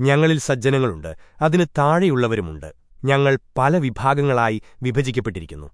ഞങ്ങളിൽ സജ്ജനങ്ങളുണ്ട്. അതിന് താഴെയുള്ളവരുമുണ്ട്. ഞങ്ങൾ പല വിഭാഗങ്ങളായി വിഭജിക്കപ്പെട്ടിരിക്കുന്നു.